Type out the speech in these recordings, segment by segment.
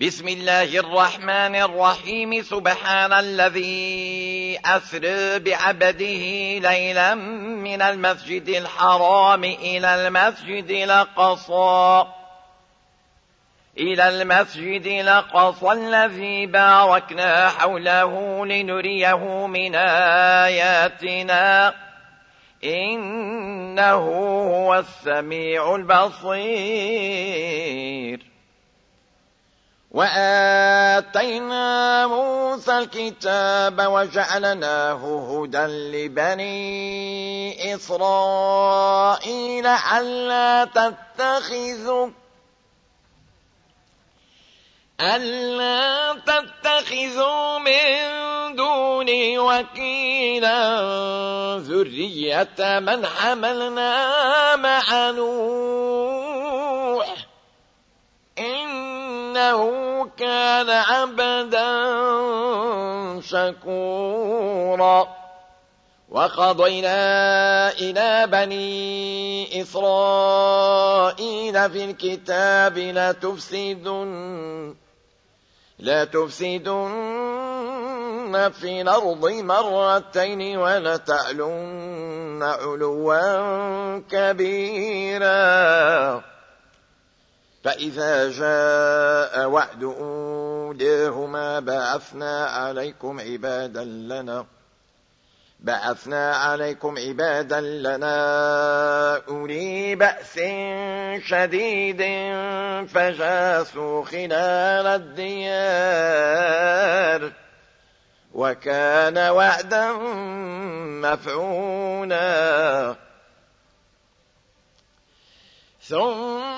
بسم الله الرحمن الرحيم. سبحان الذي أسر بعبده ليلا من المسجد الحرام إلى المسجد الأقصى. إلى المسجد الأقصى الذي باركنا حوله لنريه من آياتنا. إنه هو السميع البصير. وآتينا موسى الكتاب وجعلناه هدى لبني إسرائيل ألا تتخذوا ألا تتخذوا من دوني وكيلا ذرية من حملنا مع نوح إنه كان عبدا شكورا. وقضينا إلى بني إسرائيل في الكتاب لا تفسدن لا تفسدن في الأرض مرتين ولا تعلن علوا كبيرا. فإذا جاء وعد أوليهما بعثنا عليكم عبادا لنا بعثنا عليكم عبادا لنا أولي بأس شديد فجاسوا خلال الديار وكان وعدا مفعولا ثم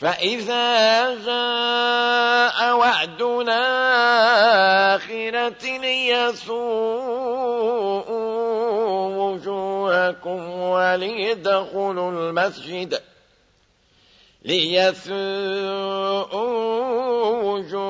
فإذا جاء وعدنا آخرة ليسوء وجوهكم وليدخلوا المسجد ليسوءوا وجوهكم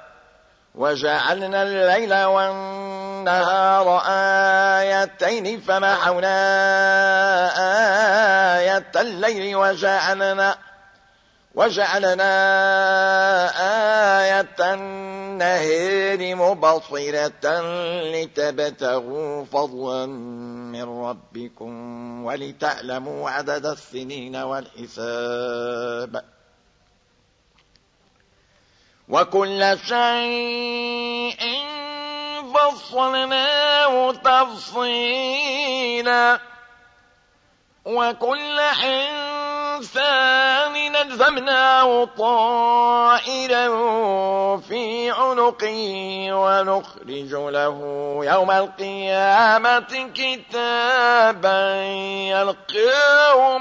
وجعلنا الليل والنهار آيتين فمحونا آية الليل وجعلنا وجعلنا آية النهار مبصرة لتبتغوا فضلا من ربكم ولتعلموا عدد السنين والحساب. وكل شيء فصلناه تفصيلا. وكل إنسان نلزمناه طائرا في عنقه ونخرج له يوم القيامة كتابا يلقاه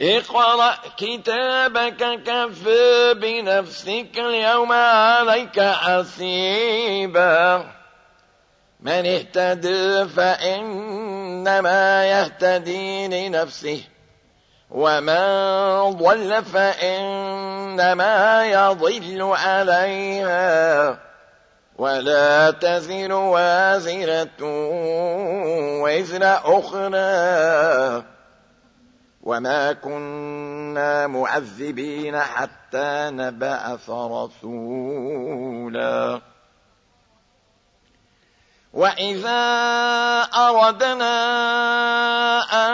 اقرأ كتابك كفى بنفسك اليوم عليك حسيبا. من اهتدى فإنما يهتدي لنفسه ومن ضل فإنما يضل عليها. ولا تزر وازرة وزر أخرى. وما كنا معذبين حتى نبعث رسولا. وإذا أردنا أن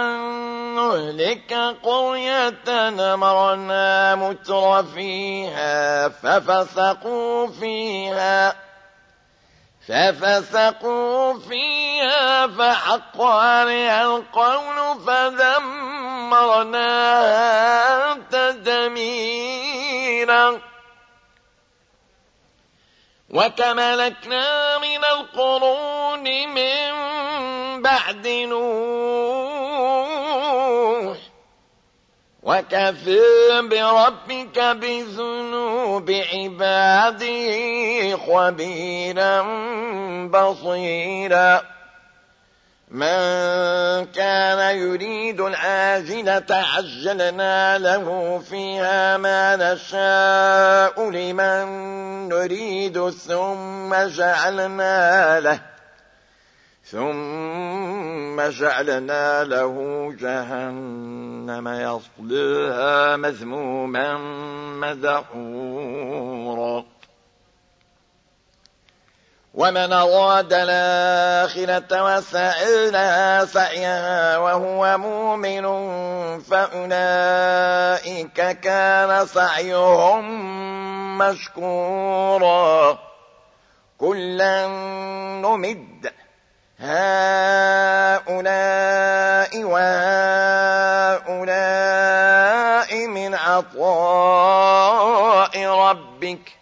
نهلك قرية نمرنا متر فيها ففسقوا فيها ففسقوا فيها فحق عليها القول فدمرناها تدميرا. وكملكنا من القرون من بعد نوح. وكفى بربك بذنوب عباده خبيرا بصيرا. من كان يريد العاجلة عجلنا له فيها ما نشاء لمن نريد ثم جعلنا له ثم جعلنا له جهنم يصلها مذموما مدحورا ومن أراد الآخرة وسعينا سعيها وهو مؤمن فأولئك كان سعيهم مشكورا. كلا نمد هؤلاء وهؤلاء من عطاء ربك.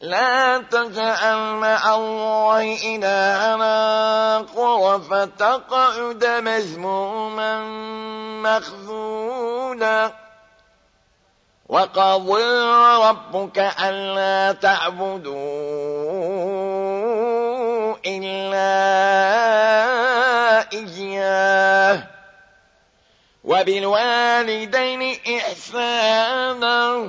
لا تجعل مع الله إلهنا قر فتقعد مذموما مخذولا. وقضى ربك ألا تعبدوا إلا إياه. وبالوالدين إحسانا.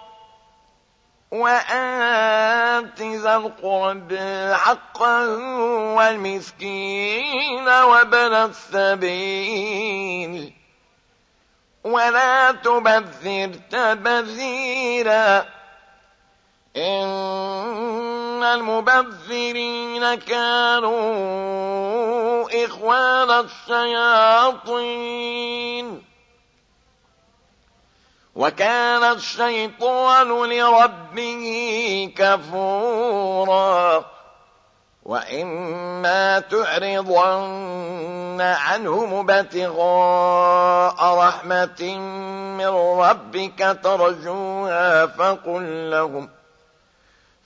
وآت ذا القرب حقا والمسكين وابن السبيل. ولا تبذر تبذيرا. إن المبذرين كانوا إخوان الشياطين. وكان الشيطان لربه كفورا. وإما تعرضن عنهم ابتغاء رحمة من ربك ترجوها فقل لهم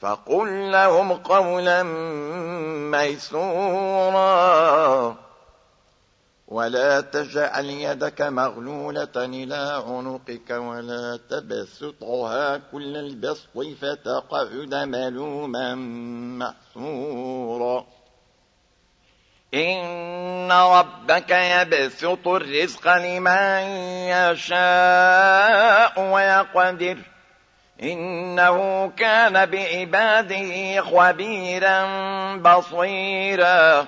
فقل لهم قولا ميسورا. ولا تجعل يدك مغلولة إلى عنقك ولا تبسطها كل البسط فتقعد ملوما محسورا إن ربك يبسط الرزق لمن يشاء ويقدر. إنه كان بعباده خبيرا بصيرا.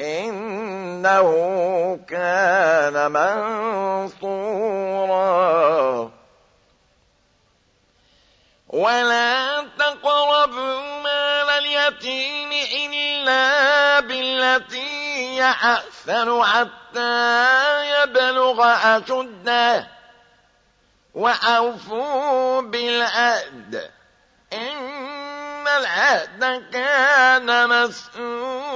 إنه كان منصورا. ولا تقربوا مال اليتيم إلا بالتي هي أحسن حتى يبلغ أشده. وأوفوا بالعهد. إن العهد كان مسؤولا.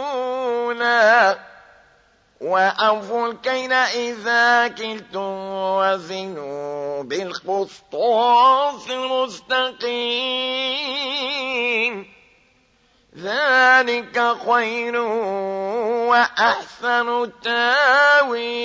وأوفوا الكيل إذا كلتم وزنوا بالقسطاس المستقيم. ذلك خير وأحسن تاويلا.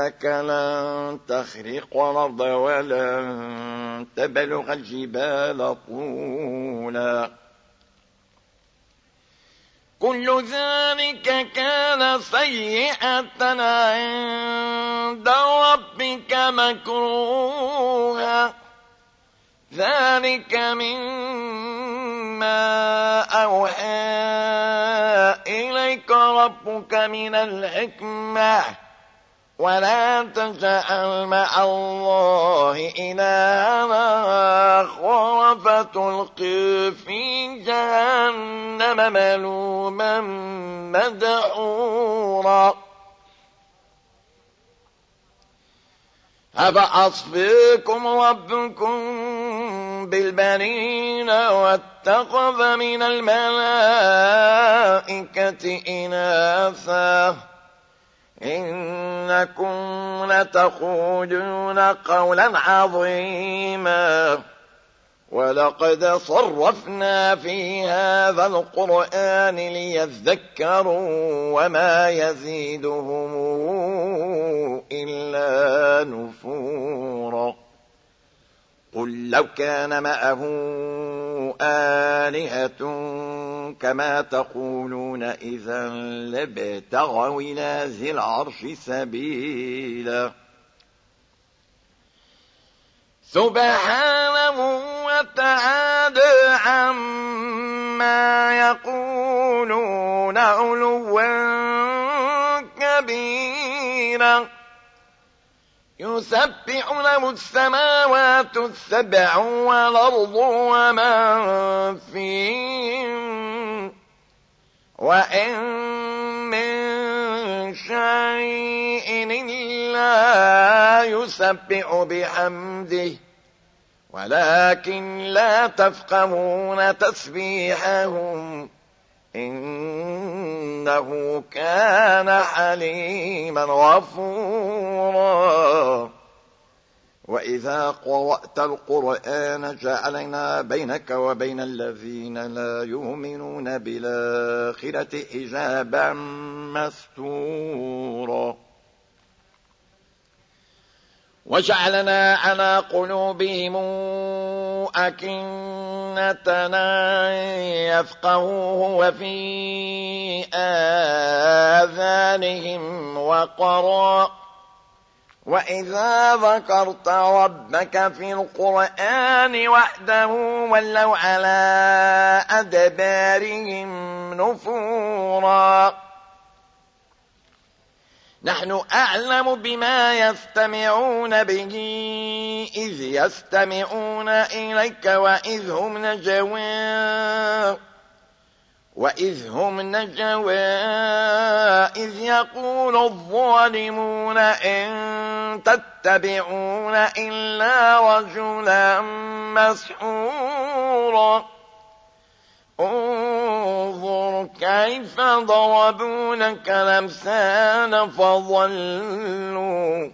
إنك لن تخرق الأرض ولن تبلغ الجبال طولا. كل ذلك كان سيئة عند ربك مكروها. ذلك مما أوحى إليك ربك من الحكمة. ولا تجعل مع الله إلها آخر فتلقي في جهنم ملوما مدحورا. أفأصفيكم ربكم بالبنين واتخذ من الملائكة إناثا إنكم لتقولون قولا عظيما. ولقد صرفنا في هذا القرآن ليذكروا وما يزيدهم إلا نفورا. قل لو كان معه آلهة كما تقولون إذا لابتغوا إلى ذي العرش سبيلا. سبحانه وتعالى عما يقولون علوا كبيرا. يسبح له السماوات السبع والأرض ومن فيهم وإن من شيء إلا يسبح بحمده. ولكن لا تفقهون تسبيحهم. إنه كان حليما غفورا. وإذا قرأت القرآن جعلنا بينك وبين الذين لا يؤمنون بالآخرة حجابا مستورا. وجعلنا على قلوبهم أكنتنا يفقهوه وفي آذانهم وقرا. وإذا ذكرت ربك في القرآن وحده ولوا على أدبارهم نفورا. نحن أعلم بما يستمعون به إذ يستمعون إليك وإذ هم نجوى. وإذ هم نجوى إذ يقول الظالمون إن تتبعون إلا رجلا مسحورا. انظر كيف ضربوا لك الأمثال فضلوا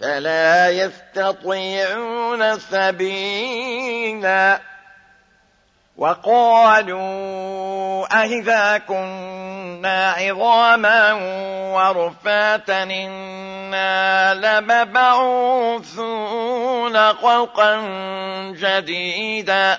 فلا يستطيعون سبيلا وقالوا أهذا كنا عظاما ورفاتا إنا لمبعوثون خلقا جديدا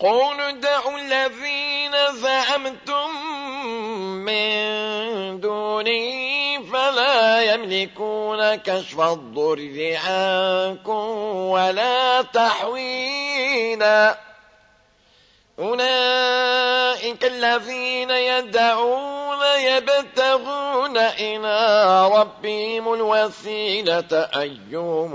قولوا ادعوا الذين زعمتم من دوني فلا يملكون كشف الضر عنكم ولا تحويلا. أولئك الذين يدعون يبتغون إلى ربهم الوسيلة أيهم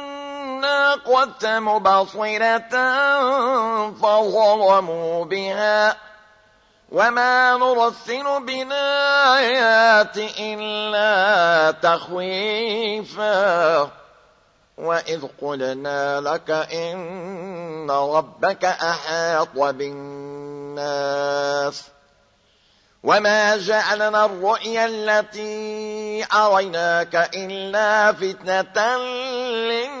الناقة مبصرة فظلموا بها وما نرسل بالآيات إلا تخويفا وإذ قلنا لك إن ربك أحاط بالناس وما جعلنا الرؤيا التي أريناك إلا فتنة للناس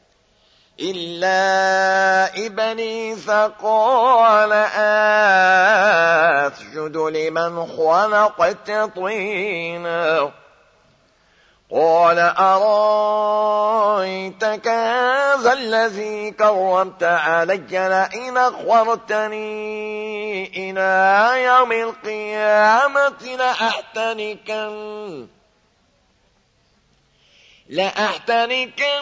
إلا إبليس قال أسجد لمن خلقت طيناً قال أرايتك هذا الذي كرمت علي لئن أخرتني إلى يوم القيامة لأحتنكن لأحتنكن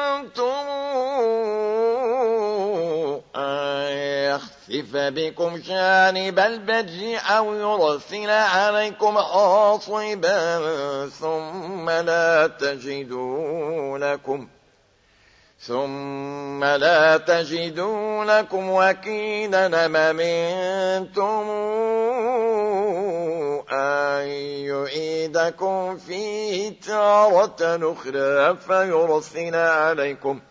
يخسف بكم جانب البر أو يرسل عليكم حاصبا ثم لا تجدوا لكم ثم لا تجدوا لكم وكيلا منتم أن يعيدكم فيه تارة أخرى فيرسل عليكم ۖ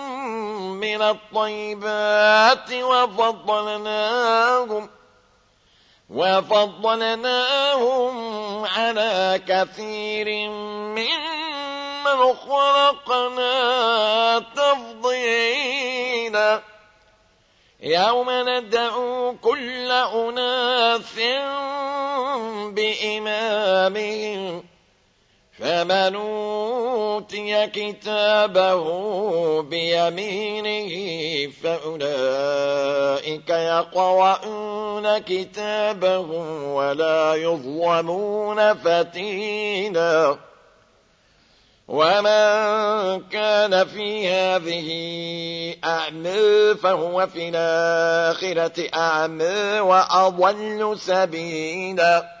من الطيبات وفضلناهم وفضلناهم على كثير ممن خلقنا تفضيلا. يوم ندعو كل أناس بإمامهم فمن أوتي كتابه بيمينه فأولئك يقرؤون كتابهم ولا يظلمون فتيلا. ومن كان في هذه أعمى فهو في الآخرة أعمى وأضل سبيلا.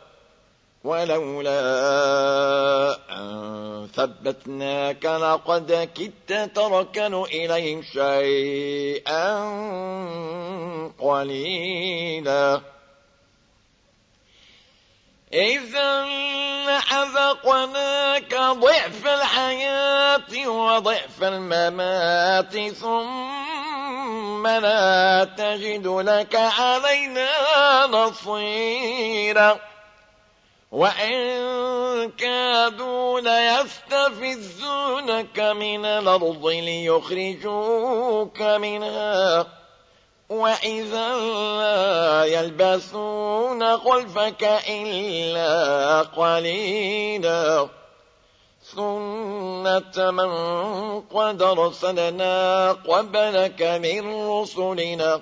ولولا أن ثبتناك لقد كدت تركن إليهم شيئا قليلا. إذا لأذقناك ضعف الحياة وضعف الممات ثم لا تجد لك علينا نصيرا. وإن كادوا ليستفزونك من الأرض ليخرجوك منها وإذا لا يلبسون خلفك إلا قليلا سنة من قد رسلنا قبلك من رسلنا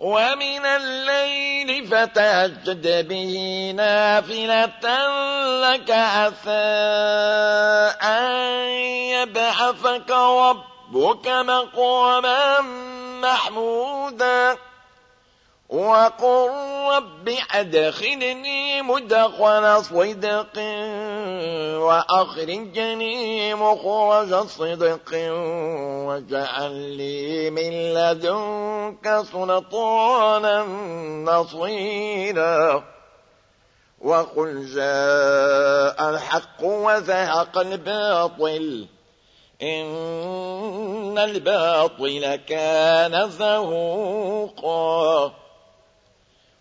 ومن الليل فتهجد به نافلة لك عسى أن يبعثك ربك مقاما محمودا. وقل رب أدخلني مدخل صدق وأخرجني مخرج صدق واجعل لي من لدنك سلطانا نصيرا. وقل جاء الحق وزهق الباطل. إن الباطل كان زهوقا.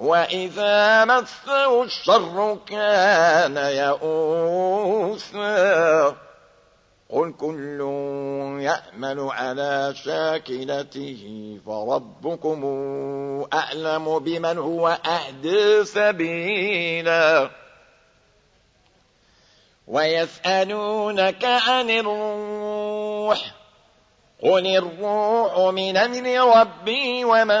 وإذا مسه الشر كان يئوسا قل كل يأمل على شاكلته فربكم أعلم بمن هو أهدى سبيلا ويسألونك عن الروح قل الروح من أمر ربي وما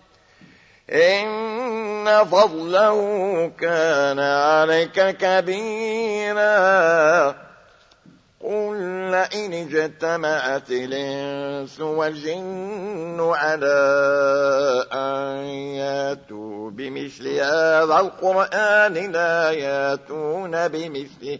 إن فضله كان عليك كبيرا. قل لئن اجتمعت الإنس والجن على أن ياتوا بمثل هذا القرآن لا ياتون بمثله.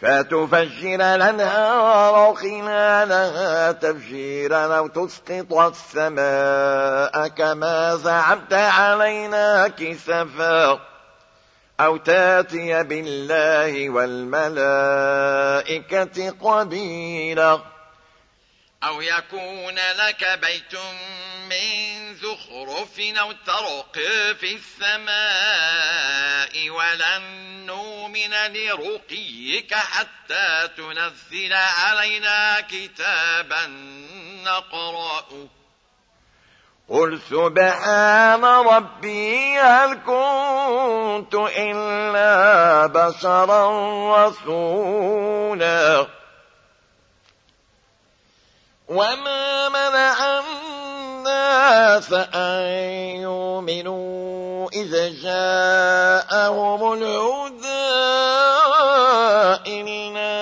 فتفجر الأنهار خلالها تفجيرا أو تسقط السماء كما زعمت علينا كسفا أو تأتي بالله والملائكة قبيلا أو يكون لك بيت من زخرف أو ترقي في السماء ولن نؤمن لرقيك حتى تنزل علينا كتابا نقرأه. قل سبحان ربي هل كنت إلا بشرا رسولا؟ وما منع الناس أن يؤمنوا إذا جاءهم الهدى إلا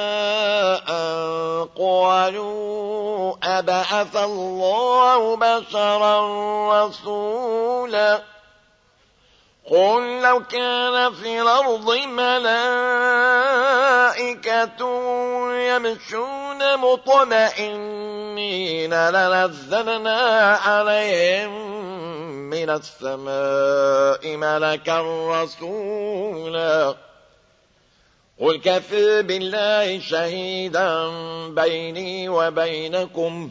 أن قالوا أبعث الله بشرا رسولا قل لو كان في الأرض ملائكة يمشون مطمئنين لنزلنا عليهم من السماء ملكا رسولا قل كفي بالله شهيدا بيني وبينكم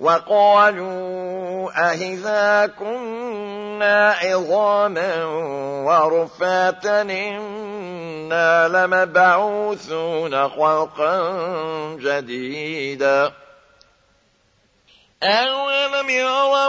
وقالوا أهذا كنا عظاما ورفاتا إنا لمبعوثون خلقا جديدا. أولم يروا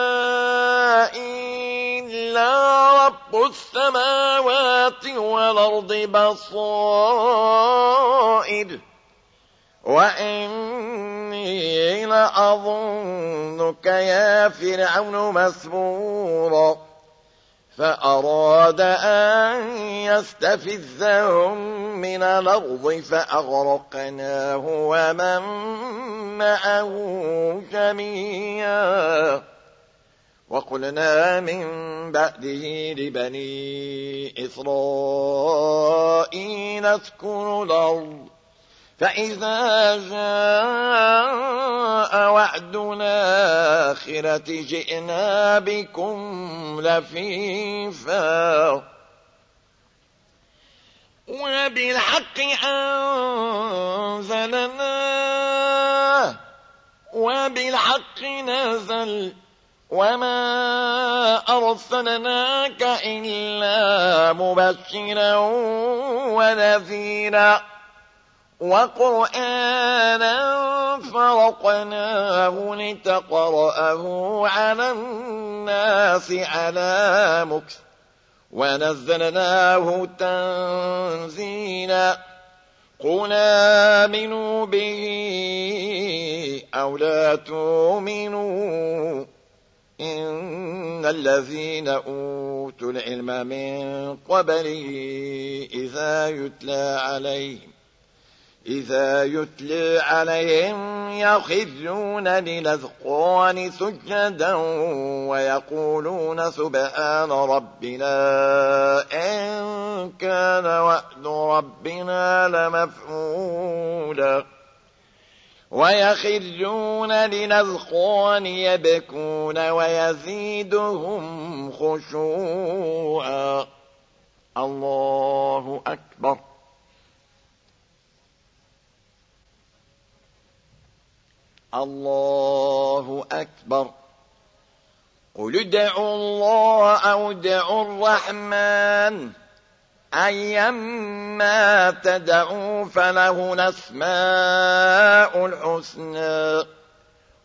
رب السماوات والأرض بصائر. وإني لأظنك يا فرعون مسبورا فأراد أن يستفزهم من الأرض فأغرقناه ومن معه جميعا. وقلنا من بعده لبني إسرائيل اسكنوا الأرض فإذا جاء وعدنا آخرة جئنا بكم لفيفا وبالحق أنزلناه وبالحق نزل وما أرسلناك إلا مبشرا ونذيرا وقرآنا فرقناه لتقرأه على الناس على مكس ونزلناه تنزيلا قل آمنوا به أو لا تؤمنوا إن الذين أوتوا العلم من قبله إذا يتلى عليهم إذا يتلى عليهم يخذون للأذقان سجدا ويقولون سبحان ربنا إن كان وعد ربنا لمفعولا. ويخرون للأذقان يبكون ويزيدهم خشوعا. الله أكبر. الله أكبر. قل ادعوا الله أو ادعوا الرحمن. أيما تدعوا فله الأسماء الحسنى.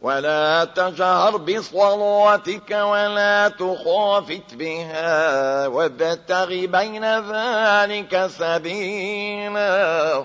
ولا تجهر بصلاتك ولا تخافت بها وابتغ بين ذلك سبيلا.